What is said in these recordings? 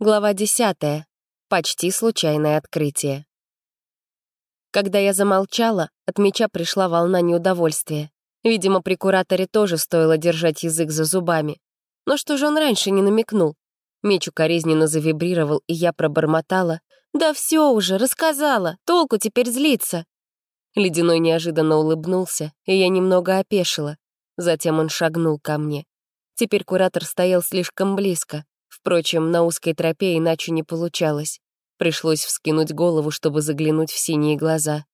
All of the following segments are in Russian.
Глава десятая. Почти случайное открытие. Когда я замолчала, от меча пришла волна неудовольствия. Видимо, при кураторе тоже стоило держать язык за зубами. Но что же он раньше не намекнул? Меч укоризненно завибрировал, и я пробормотала. «Да все уже, рассказала, толку теперь злиться». Ледяной неожиданно улыбнулся, и я немного опешила. Затем он шагнул ко мне. Теперь куратор стоял слишком близко. Впрочем, на узкой тропе иначе не получалось. Пришлось вскинуть голову, чтобы заглянуть в синие глаза.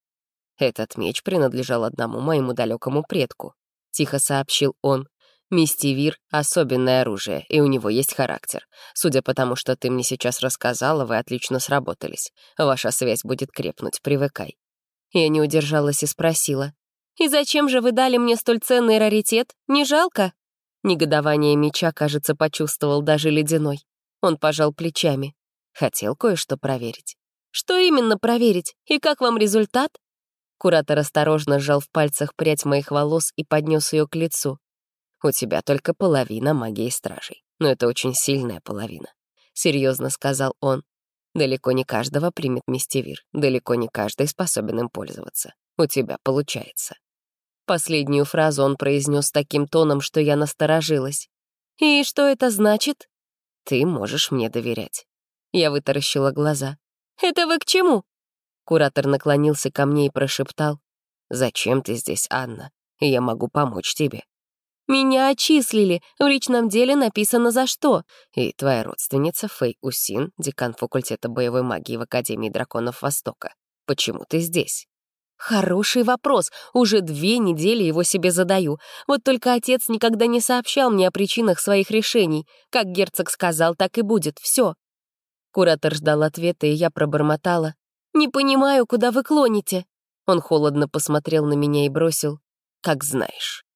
«Этот меч принадлежал одному моему далекому предку», — тихо сообщил он. «Мистивир — особенное оружие, и у него есть характер. Судя по тому, что ты мне сейчас рассказала, вы отлично сработались. Ваша связь будет крепнуть, привыкай». Я не удержалась и спросила. «И зачем же вы дали мне столь ценный раритет? Не жалко?» Негодование меча, кажется, почувствовал даже ледяной. Он пожал плечами. Хотел кое-что проверить. «Что именно проверить? И как вам результат?» Куратор осторожно сжал в пальцах прядь моих волос и поднес ее к лицу. «У тебя только половина магии стражей, но это очень сильная половина», — серьезно сказал он. «Далеко не каждого примет мистевир, далеко не каждый способен им пользоваться. У тебя получается». Последнюю фразу он произнес таким тоном, что я насторожилась. «И что это значит?» «Ты можешь мне доверять». Я вытаращила глаза. «Это вы к чему?» Куратор наклонился ко мне и прошептал. «Зачем ты здесь, Анна? Я могу помочь тебе». «Меня отчислили. В личном деле написано за что». «И твоя родственница Фэй Усин, декан факультета боевой магии в Академии драконов Востока. Почему ты здесь?» Хороший вопрос. Уже две недели его себе задаю. Вот только отец никогда не сообщал мне о причинах своих решений. Как герцог сказал, так и будет. Все. Куратор ждал ответа, и я пробормотала. «Не понимаю, куда вы клоните?» Он холодно посмотрел на меня и бросил. «Как знаешь».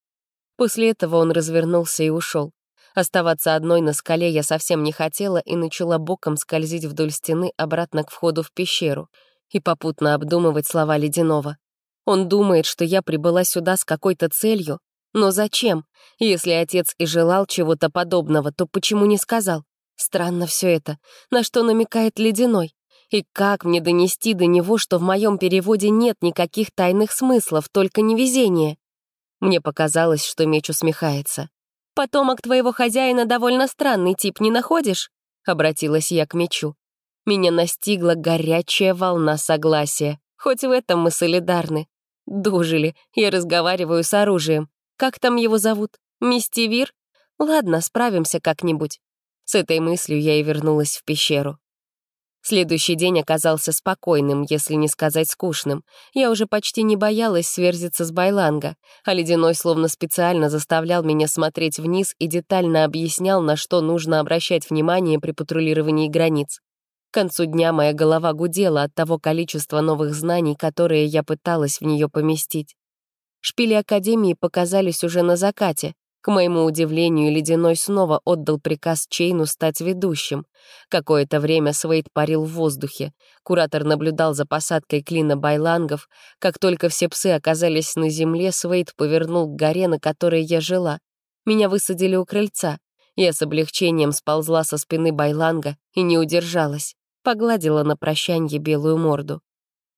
После этого он развернулся и ушел. Оставаться одной на скале я совсем не хотела и начала боком скользить вдоль стены обратно к входу в пещеру — и попутно обдумывать слова Ледяного. Он думает, что я прибыла сюда с какой-то целью, но зачем? Если отец и желал чего-то подобного, то почему не сказал? Странно все это. На что намекает Ледяной? И как мне донести до него, что в моем переводе нет никаких тайных смыслов, только невезение? Мне показалось, что меч усмехается. «Потомок твоего хозяина довольно странный тип, не находишь?» — обратилась я к мечу меня настигла горячая волна согласия. Хоть в этом мы солидарны. Дожили, я разговариваю с оружием. Как там его зовут? Мистивир? Ладно, справимся как-нибудь. С этой мыслью я и вернулась в пещеру. Следующий день оказался спокойным, если не сказать скучным. Я уже почти не боялась сверзиться с Байланга, а Ледяной словно специально заставлял меня смотреть вниз и детально объяснял, на что нужно обращать внимание при патрулировании границ. К концу дня моя голова гудела от того количества новых знаний, которые я пыталась в нее поместить. Шпили Академии показались уже на закате. К моему удивлению, Ледяной снова отдал приказ Чейну стать ведущим. Какое-то время Свейд парил в воздухе. Куратор наблюдал за посадкой клина байлангов. Как только все псы оказались на земле, Свейд повернул к горе, на которой я жила. Меня высадили у крыльца. Я с облегчением сползла со спины байланга и не удержалась погладила на прощанье белую морду.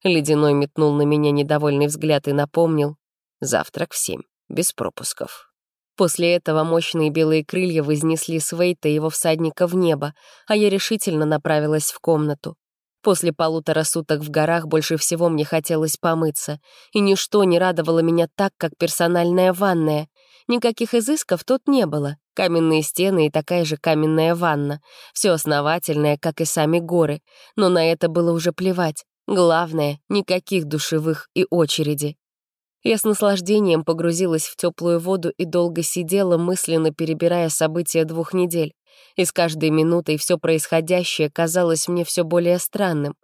Ледяной метнул на меня недовольный взгляд и напомнил «Завтрак в семь, без пропусков». После этого мощные белые крылья вознесли Свейта и его всадника в небо, а я решительно направилась в комнату. После полутора суток в горах больше всего мне хотелось помыться, и ничто не радовало меня так, как персональная ванная. Никаких изысков тут не было. Каменные стены и такая же каменная ванна. Все основательное, как и сами горы. Но на это было уже плевать. Главное — никаких душевых и очереди. Я с наслаждением погрузилась в теплую воду и долго сидела, мысленно перебирая события двух недель. И с каждой минутой все происходящее казалось мне все более странным.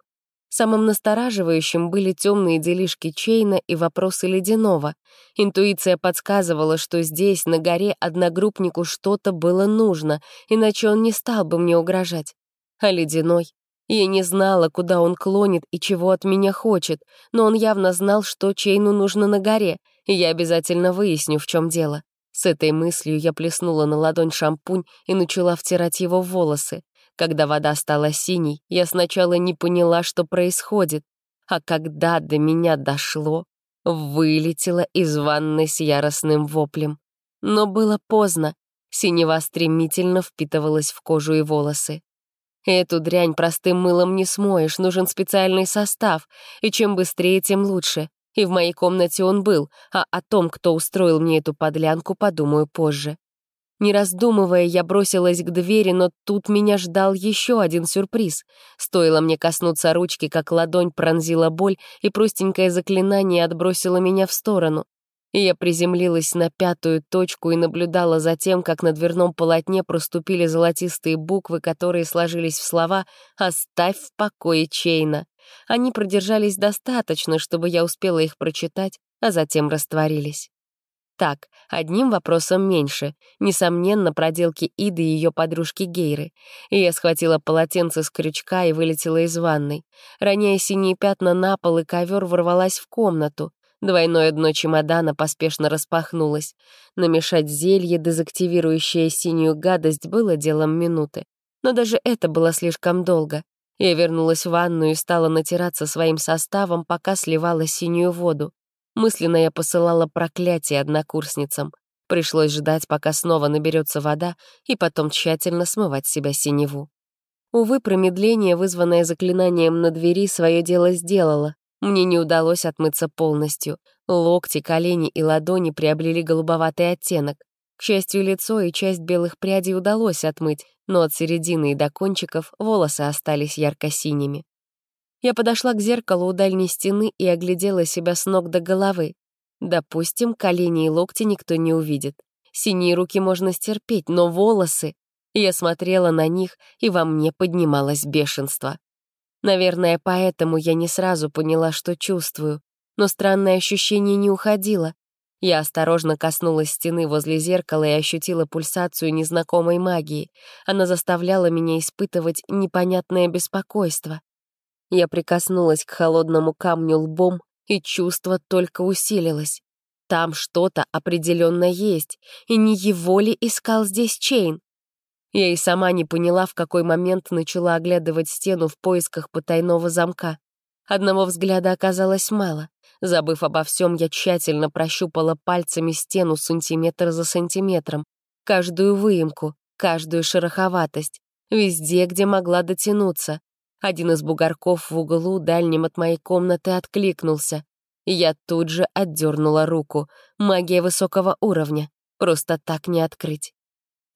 Самым настораживающим были темные делишки Чейна и вопросы Ледяного. Интуиция подсказывала, что здесь, на горе, одногруппнику что-то было нужно, иначе он не стал бы мне угрожать. А Ледяной? Я не знала, куда он клонит и чего от меня хочет, но он явно знал, что Чейну нужно на горе, и я обязательно выясню, в чем дело. С этой мыслью я плеснула на ладонь шампунь и начала втирать его в волосы. Когда вода стала синей, я сначала не поняла, что происходит, а когда до меня дошло, вылетела из ванны с яростным воплем. Но было поздно, синева стремительно впитывалась в кожу и волосы. Эту дрянь простым мылом не смоешь, нужен специальный состав, и чем быстрее, тем лучше. И в моей комнате он был, а о том, кто устроил мне эту подлянку, подумаю позже. Не раздумывая, я бросилась к двери, но тут меня ждал еще один сюрприз. Стоило мне коснуться ручки, как ладонь пронзила боль, и простенькое заклинание отбросило меня в сторону. И я приземлилась на пятую точку и наблюдала за тем, как на дверном полотне проступили золотистые буквы, которые сложились в слова «Оставь в покое Чейна». Они продержались достаточно, чтобы я успела их прочитать, а затем растворились. Так, одним вопросом меньше. Несомненно, проделки Иды и ее подружки Гейры. И я схватила полотенце с крючка и вылетела из ванной. Роняя синие пятна на пол и ковер, ворвалась в комнату. Двойное дно чемодана поспешно распахнулось. Намешать зелье, дезактивирующее синюю гадость, было делом минуты. Но даже это было слишком долго. Я вернулась в ванную и стала натираться своим составом, пока сливала синюю воду. Мысленно я посылала проклятие однокурсницам. Пришлось ждать, пока снова наберется вода, и потом тщательно смывать себя синеву. Увы, промедление, вызванное заклинанием на двери, свое дело сделало. Мне не удалось отмыться полностью. Локти, колени и ладони приобрели голубоватый оттенок. К счастью, лицо и часть белых прядей удалось отмыть, но от середины и до кончиков волосы остались ярко-синими. Я подошла к зеркалу у дальней стены и оглядела себя с ног до головы. Допустим, колени и локти никто не увидит. Синие руки можно стерпеть, но волосы... Я смотрела на них, и во мне поднималось бешенство. Наверное, поэтому я не сразу поняла, что чувствую. Но странное ощущение не уходило. Я осторожно коснулась стены возле зеркала и ощутила пульсацию незнакомой магии. Она заставляла меня испытывать непонятное беспокойство. Я прикоснулась к холодному камню лбом, и чувство только усилилось. Там что-то определенно есть, и не его ли искал здесь Чейн? Я и сама не поняла, в какой момент начала оглядывать стену в поисках потайного замка. Одного взгляда оказалось мало. Забыв обо всем, я тщательно прощупала пальцами стену сантиметр за сантиметром, каждую выемку, каждую шероховатость, везде, где могла дотянуться. Один из бугорков в углу, дальнем от моей комнаты, откликнулся. Я тут же отдернула руку. Магия высокого уровня. Просто так не открыть.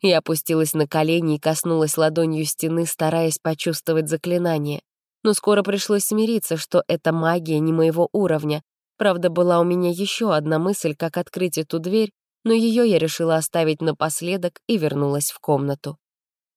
Я опустилась на колени и коснулась ладонью стены, стараясь почувствовать заклинание. Но скоро пришлось смириться, что эта магия не моего уровня. Правда, была у меня еще одна мысль, как открыть эту дверь, но ее я решила оставить напоследок и вернулась в комнату.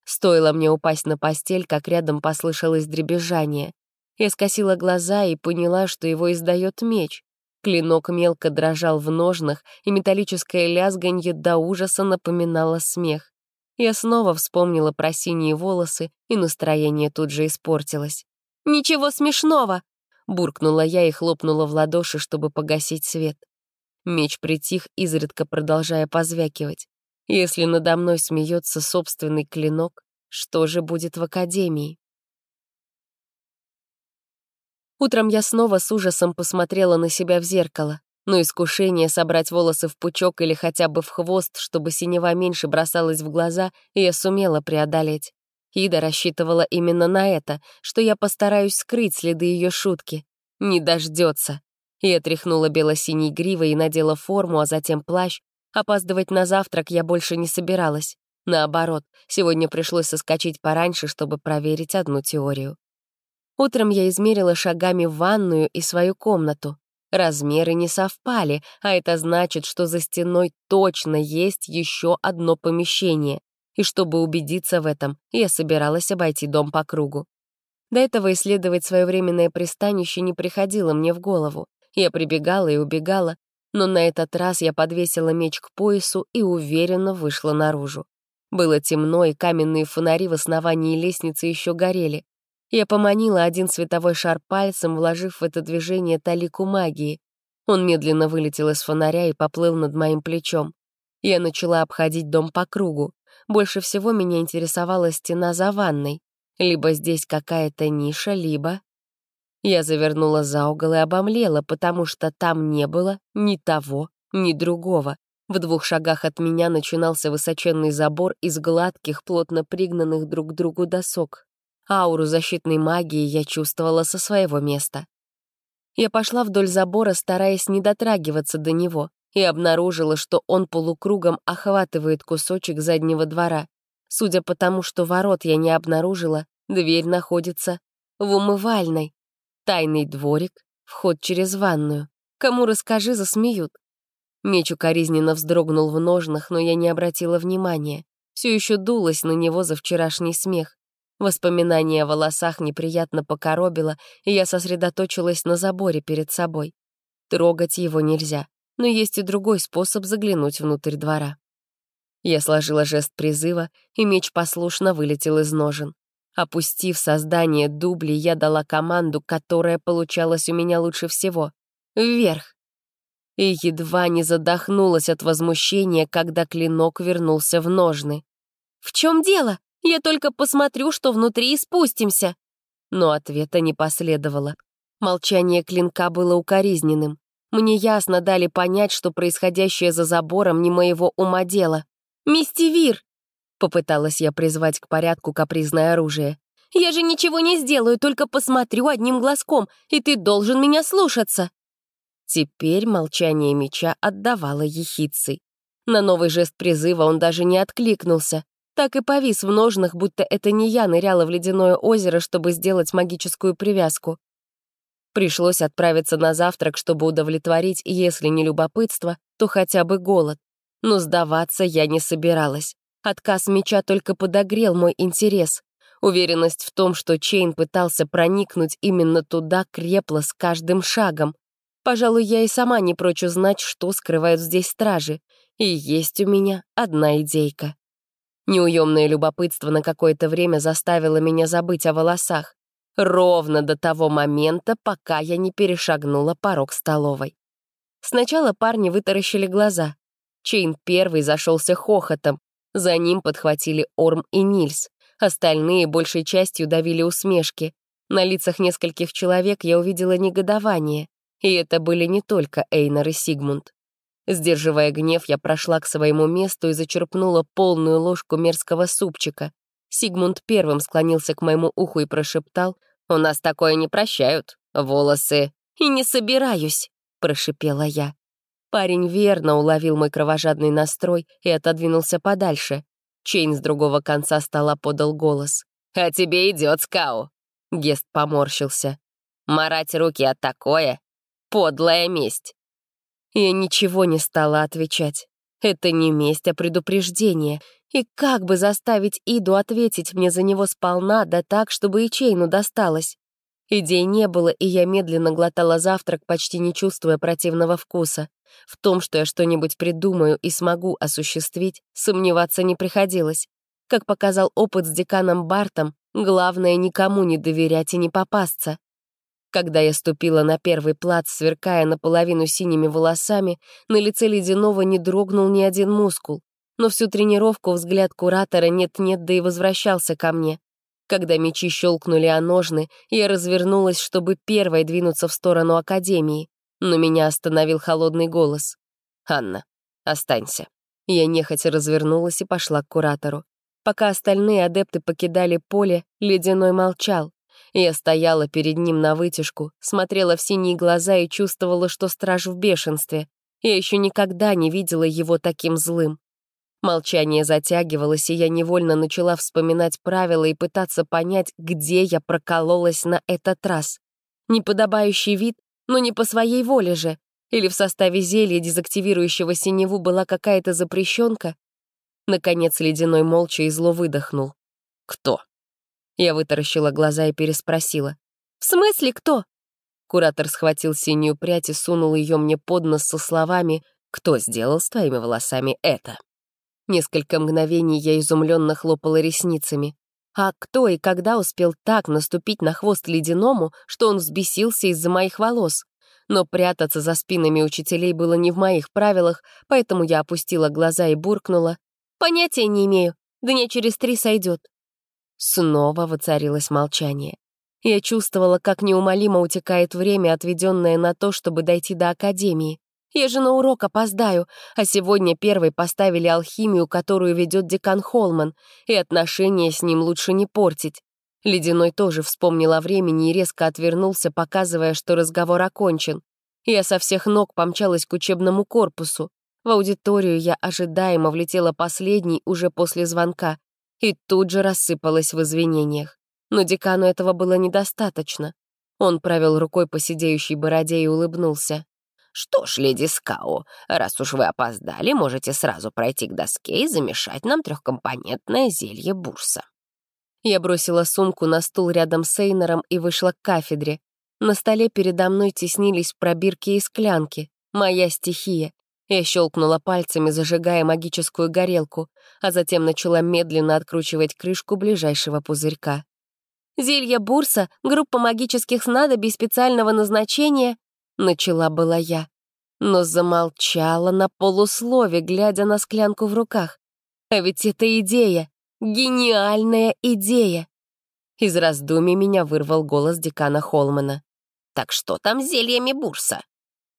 Стоило мне упасть на постель, как рядом послышалось дребезжание. Я скосила глаза и поняла, что его издает меч. Клинок мелко дрожал в ножнах, и металлическое лязганье до ужаса напоминало смех. Я снова вспомнила про синие волосы, и настроение тут же испортилось. «Ничего смешного!» — буркнула я и хлопнула в ладоши, чтобы погасить свет. Меч притих, изредка продолжая позвякивать. Если надо мной смеется собственный клинок, что же будет в академии? Утром я снова с ужасом посмотрела на себя в зеркало, но искушение собрать волосы в пучок или хотя бы в хвост, чтобы синева меньше бросалась в глаза, я сумела преодолеть. Ида рассчитывала именно на это, что я постараюсь скрыть следы ее шутки. Не дождется. Я тряхнула бело-синей гривой и надела форму, а затем плащ, Опаздывать на завтрак я больше не собиралась. Наоборот, сегодня пришлось соскочить пораньше, чтобы проверить одну теорию. Утром я измерила шагами ванную и свою комнату. Размеры не совпали, а это значит, что за стеной точно есть еще одно помещение. И чтобы убедиться в этом, я собиралась обойти дом по кругу. До этого исследовать свое временное пристанище не приходило мне в голову. Я прибегала и убегала, но на этот раз я подвесила меч к поясу и уверенно вышла наружу. Было темно, и каменные фонари в основании лестницы еще горели. Я поманила один световой шар пальцем, вложив в это движение талику магии. Он медленно вылетел из фонаря и поплыл над моим плечом. Я начала обходить дом по кругу. Больше всего меня интересовала стена за ванной. Либо здесь какая-то ниша, либо... Я завернула за угол и обомлела, потому что там не было ни того, ни другого. В двух шагах от меня начинался высоченный забор из гладких, плотно пригнанных друг к другу досок. Ауру защитной магии я чувствовала со своего места. Я пошла вдоль забора, стараясь не дотрагиваться до него, и обнаружила, что он полукругом охватывает кусочек заднего двора. Судя по тому, что ворот я не обнаружила, дверь находится в умывальной. Тайный дворик, вход через ванную. Кому расскажи, засмеют. Меч укоризненно вздрогнул в ножнах, но я не обратила внимания. Все еще дулась на него за вчерашний смех. Воспоминание о волосах неприятно покоробило, и я сосредоточилась на заборе перед собой. Трогать его нельзя, но есть и другой способ заглянуть внутрь двора. Я сложила жест призыва, и меч послушно вылетел из ножен. Опустив создание дубли, я дала команду, которая получалась у меня лучше всего. Вверх. И едва не задохнулась от возмущения, когда клинок вернулся в ножны. «В чем дело? Я только посмотрю, что внутри, и спустимся!» Но ответа не последовало. Молчание клинка было укоризненным. Мне ясно дали понять, что происходящее за забором не моего ума дело. «Мистивир!» Попыталась я призвать к порядку капризное оружие. «Я же ничего не сделаю, только посмотрю одним глазком, и ты должен меня слушаться!» Теперь молчание меча отдавало ехидцей. На новый жест призыва он даже не откликнулся. Так и повис в ножнах, будто это не я ныряла в ледяное озеро, чтобы сделать магическую привязку. Пришлось отправиться на завтрак, чтобы удовлетворить, если не любопытство, то хотя бы голод. Но сдаваться я не собиралась. Отказ меча только подогрел мой интерес. Уверенность в том, что Чейн пытался проникнуть именно туда, крепла с каждым шагом. Пожалуй, я и сама не прочь узнать, что скрывают здесь стражи. И есть у меня одна идейка. Неуемное любопытство на какое-то время заставило меня забыть о волосах. Ровно до того момента, пока я не перешагнула порог столовой. Сначала парни вытаращили глаза. Чейн первый зашелся хохотом, за ним подхватили Орм и Нильс. Остальные большей частью давили усмешки. На лицах нескольких человек я увидела негодование. И это были не только Эйнар и Сигмунд. Сдерживая гнев, я прошла к своему месту и зачерпнула полную ложку мерзкого супчика. Сигмунд первым склонился к моему уху и прошептал, «У нас такое не прощают. Волосы...» «И не собираюсь», — прошипела я. Парень верно уловил мой кровожадный настрой и отодвинулся подальше. Чейн с другого конца стола подал голос. «А тебе идет, Скау!» Гест поморщился. «Марать руки от такое? Подлая месть!» Я ничего не стала отвечать. Это не месть, а предупреждение. И как бы заставить Иду ответить мне за него сполна, да так, чтобы и Чейну досталось? Идей не было, и я медленно глотала завтрак, почти не чувствуя противного вкуса. В том, что я что-нибудь придумаю и смогу осуществить, сомневаться не приходилось. Как показал опыт с деканом Бартом, главное — никому не доверять и не попасться. Когда я ступила на первый плац, сверкая наполовину синими волосами, на лице Ледяного не дрогнул ни один мускул. Но всю тренировку взгляд куратора нет-нет, да и возвращался ко мне. Когда мечи щелкнули о ножны, я развернулась, чтобы первой двинуться в сторону Академии, но меня остановил холодный голос. «Анна, останься». Я нехотя развернулась и пошла к куратору. Пока остальные адепты покидали поле, Ледяной молчал. Я стояла перед ним на вытяжку, смотрела в синие глаза и чувствовала, что страж в бешенстве. Я еще никогда не видела его таким злым. Молчание затягивалось, и я невольно начала вспоминать правила и пытаться понять, где я прокололась на этот раз. Неподобающий вид, но не по своей воле же. Или в составе зелья, дезактивирующего синеву, была какая-то запрещенка? Наконец Ледяной молча и зло выдохнул. «Кто?» Я вытаращила глаза и переспросила. «В смысле кто?» Куратор схватил синюю прядь и сунул ее мне под нос со словами «Кто сделал с твоими волосами это?» Несколько мгновений я изумленно хлопала ресницами. А кто и когда успел так наступить на хвост ледяному, что он взбесился из-за моих волос? Но прятаться за спинами учителей было не в моих правилах, поэтому я опустила глаза и буркнула. «Понятия не имею. Дня через три сойдет». Снова воцарилось молчание. Я чувствовала, как неумолимо утекает время, отведенное на то, чтобы дойти до академии. Я же на урок опоздаю, а сегодня первой поставили алхимию, которую ведет декан Холман, и отношения с ним лучше не портить. Ледяной тоже вспомнил о времени и резко отвернулся, показывая, что разговор окончен. Я со всех ног помчалась к учебному корпусу. В аудиторию я ожидаемо влетела последней уже после звонка и тут же рассыпалась в извинениях. Но декану этого было недостаточно. Он провел рукой по сидеющей бороде и улыбнулся. «Что ж, леди Скау, раз уж вы опоздали, можете сразу пройти к доске и замешать нам трехкомпонентное зелье бурса». Я бросила сумку на стул рядом с Эйнером и вышла к кафедре. На столе передо мной теснились пробирки и склянки. Моя стихия. Я щелкнула пальцами, зажигая магическую горелку, а затем начала медленно откручивать крышку ближайшего пузырька. «Зелье Бурса, группа магических снадобий специального назначения», — начала была я, но замолчала на полуслове, глядя на склянку в руках. А ведь это идея, гениальная идея. Из раздумий меня вырвал голос декана Холмана. «Так что там с зельями Бурса?»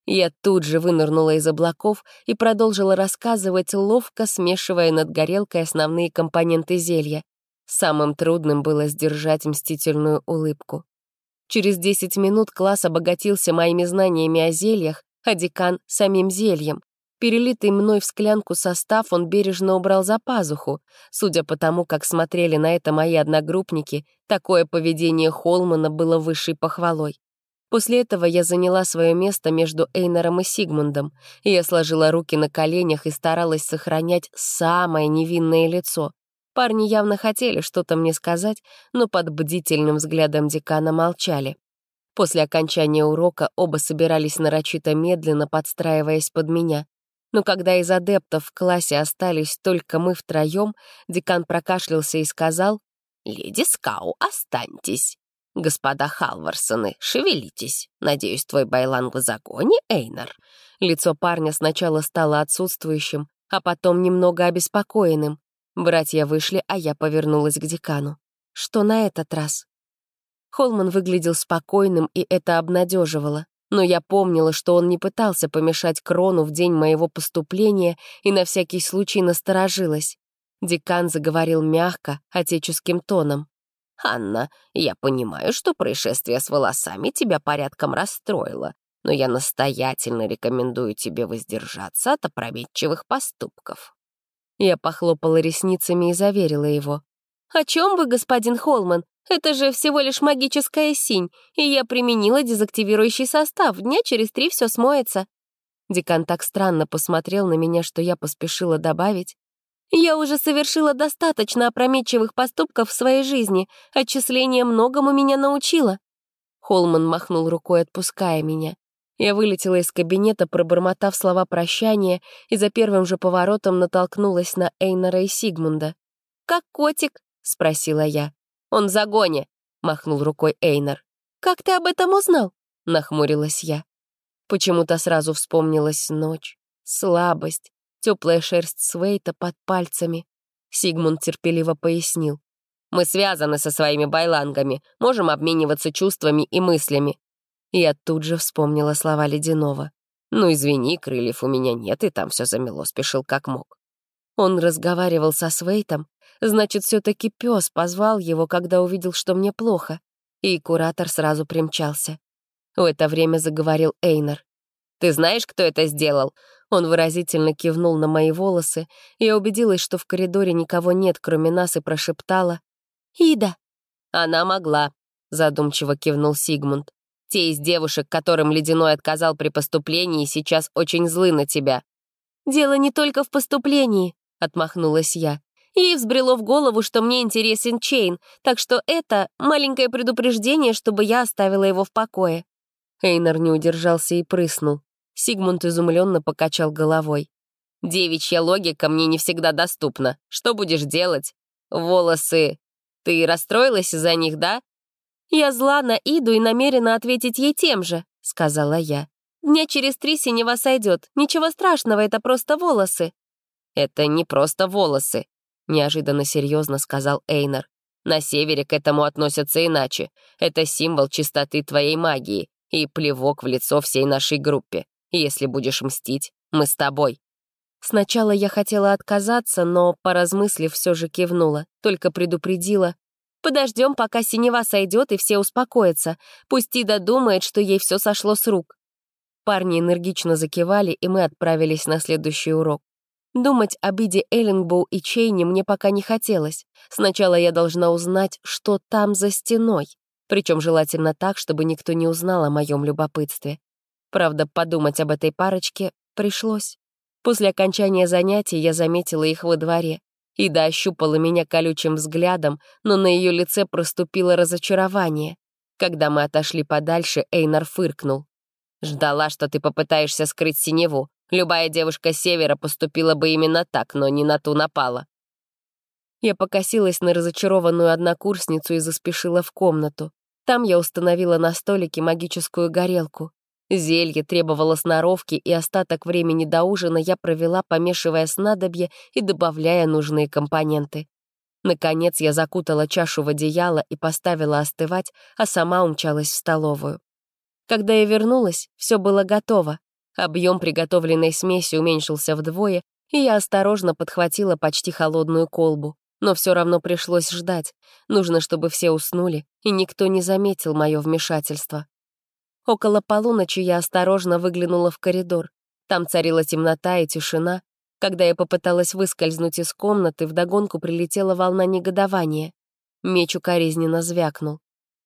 Я тут же вынырнула из облаков и продолжила рассказывать, ловко смешивая над горелкой основные компоненты зелья. Самым трудным было сдержать мстительную улыбку. Через 10 минут класс обогатился моими знаниями о зельях, а декан — самим зельем. Перелитый мной в склянку состав он бережно убрал за пазуху. Судя по тому, как смотрели на это мои одногруппники, такое поведение Холмана было высшей похвалой. После этого я заняла свое место между Эйнером и Сигмундом, я сложила руки на коленях и старалась сохранять самое невинное лицо. Парни явно хотели что-то мне сказать, но под бдительным взглядом декана молчали. После окончания урока оба собирались нарочито медленно, подстраиваясь под меня. Но когда из адептов в классе остались только мы втроем, декан прокашлялся и сказал, «Леди Скау, останьтесь. Господа Халварсоны, шевелитесь. Надеюсь, твой байланг в загоне, Эйнар?» Лицо парня сначала стало отсутствующим, а потом немного обеспокоенным. Братья вышли, а я повернулась к декану. Что на этот раз? Холман выглядел спокойным, и это обнадеживало. Но я помнила, что он не пытался помешать Крону в день моего поступления и на всякий случай насторожилась. Декан заговорил мягко, отеческим тоном. «Анна, я понимаю, что происшествие с волосами тебя порядком расстроило, но я настоятельно рекомендую тебе воздержаться от опрометчивых поступков». Я похлопала ресницами и заверила его. «О чем вы, господин Холман? Это же всего лишь магическая синь, и я применила дезактивирующий состав. Дня через три все смоется». Декан так странно посмотрел на меня, что я поспешила добавить. «Я уже совершила достаточно опрометчивых поступков в своей жизни. Отчисление многому меня научило». Холман махнул рукой, отпуская меня. Я вылетела из кабинета, пробормотав слова прощания, и за первым же поворотом натолкнулась на Эйнора и Сигмунда. «Как котик?» — спросила я. «Он в загоне», — махнул рукой Эйнор. «Как ты об этом узнал?» — нахмурилась я. Почему-то сразу вспомнилась ночь, слабость, теплая шерсть Свейта под пальцами. Сигмунд терпеливо пояснил. «Мы связаны со своими байлангами, можем обмениваться чувствами и мыслями. Я тут же вспомнила слова Ледяного. «Ну, извини, крыльев у меня нет, и там все замело, спешил как мог». Он разговаривал со Свейтом, значит, все таки пес позвал его, когда увидел, что мне плохо, и куратор сразу примчался. В это время заговорил Эйнер. «Ты знаешь, кто это сделал?» Он выразительно кивнул на мои волосы, я убедилась, что в коридоре никого нет, кроме нас, и прошептала. «Ида!» «Она могла», — задумчиво кивнул Сигмунд. Те из девушек, которым Ледяной отказал при поступлении, сейчас очень злы на тебя». «Дело не только в поступлении», — отмахнулась я. Ей взбрело в голову, что мне интересен Чейн, так что это маленькое предупреждение, чтобы я оставила его в покое. Эйнар не удержался и прыснул. Сигмунд изумленно покачал головой. «Девичья логика мне не всегда доступна. Что будешь делать? Волосы... Ты расстроилась из-за них, да? «Я зла на Иду и намерена ответить ей тем же», — сказала я. «Дня через три синева сойдет. Ничего страшного, это просто волосы». «Это не просто волосы», — неожиданно серьезно сказал Эйнер. На севере к этому относятся иначе. Это символ чистоты твоей магии и плевок в лицо всей нашей группе. Если будешь мстить, мы с тобой». Сначала я хотела отказаться, но, поразмыслив, все же кивнула, только предупредила. «Подождем, пока синева сойдет и все успокоятся. Пусть Ида думает, что ей все сошло с рук». Парни энергично закивали, и мы отправились на следующий урок. Думать об Иде Эллингбоу и Чейне мне пока не хотелось. Сначала я должна узнать, что там за стеной. Причем желательно так, чтобы никто не узнал о моем любопытстве. Правда, подумать об этой парочке пришлось. После окончания занятий я заметила их во дворе. Ида ощупала меня колючим взглядом, но на ее лице проступило разочарование. Когда мы отошли подальше, Эйнар фыркнул. «Ждала, что ты попытаешься скрыть синеву. Любая девушка севера поступила бы именно так, но не на ту напала». Я покосилась на разочарованную однокурсницу и заспешила в комнату. Там я установила на столике магическую горелку. Зелье требовало сноровки, и остаток времени до ужина я провела, помешивая снадобье и добавляя нужные компоненты. Наконец я закутала чашу в одеяло и поставила остывать, а сама умчалась в столовую. Когда я вернулась, все было готово. Объем приготовленной смеси уменьшился вдвое, и я осторожно подхватила почти холодную колбу. Но все равно пришлось ждать. Нужно, чтобы все уснули, и никто не заметил мое вмешательство. Около полуночи я осторожно выглянула в коридор. Там царила темнота и тишина. Когда я попыталась выскользнуть из комнаты, вдогонку прилетела волна негодования. Меч укоризненно звякнул.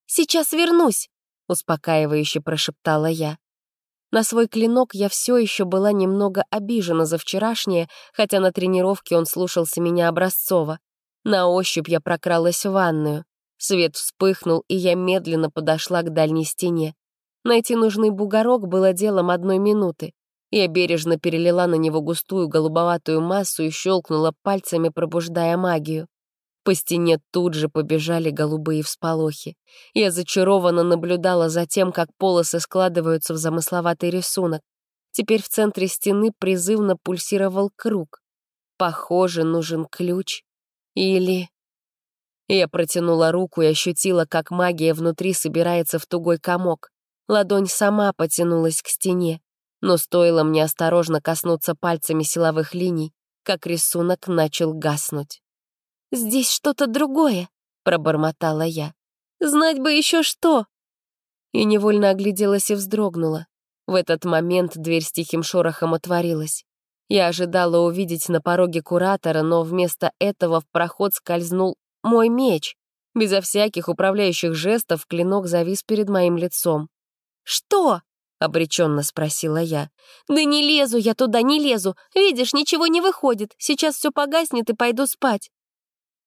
«Сейчас вернусь!» — успокаивающе прошептала я. На свой клинок я все еще была немного обижена за вчерашнее, хотя на тренировке он слушался меня образцово. На ощупь я прокралась в ванную. Свет вспыхнул, и я медленно подошла к дальней стене. Найти нужный бугорок было делом одной минуты. Я бережно перелила на него густую голубоватую массу и щелкнула пальцами, пробуждая магию. По стене тут же побежали голубые всполохи. Я зачарованно наблюдала за тем, как полосы складываются в замысловатый рисунок. Теперь в центре стены призывно пульсировал круг. Похоже, нужен ключ. Или... Я протянула руку и ощутила, как магия внутри собирается в тугой комок. Ладонь сама потянулась к стене, но стоило мне осторожно коснуться пальцами силовых линий, как рисунок начал гаснуть. «Здесь что-то другое», — пробормотала я. «Знать бы еще что!» И невольно огляделась и вздрогнула. В этот момент дверь с тихим шорохом отворилась. Я ожидала увидеть на пороге куратора, но вместо этого в проход скользнул мой меч. Безо всяких управляющих жестов клинок завис перед моим лицом. «Что?» — обреченно спросила я. «Да не лезу я туда, не лезу. Видишь, ничего не выходит. Сейчас все погаснет и пойду спать».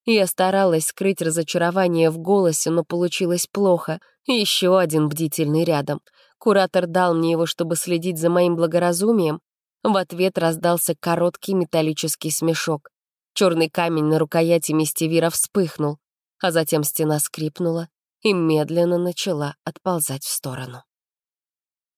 Я старалась скрыть разочарование в голосе, но получилось плохо. Еще один бдительный рядом. Куратор дал мне его, чтобы следить за моим благоразумием. В ответ раздался короткий металлический смешок. Черный камень на рукояти мистевира вспыхнул, а затем стена скрипнула и медленно начала отползать в сторону.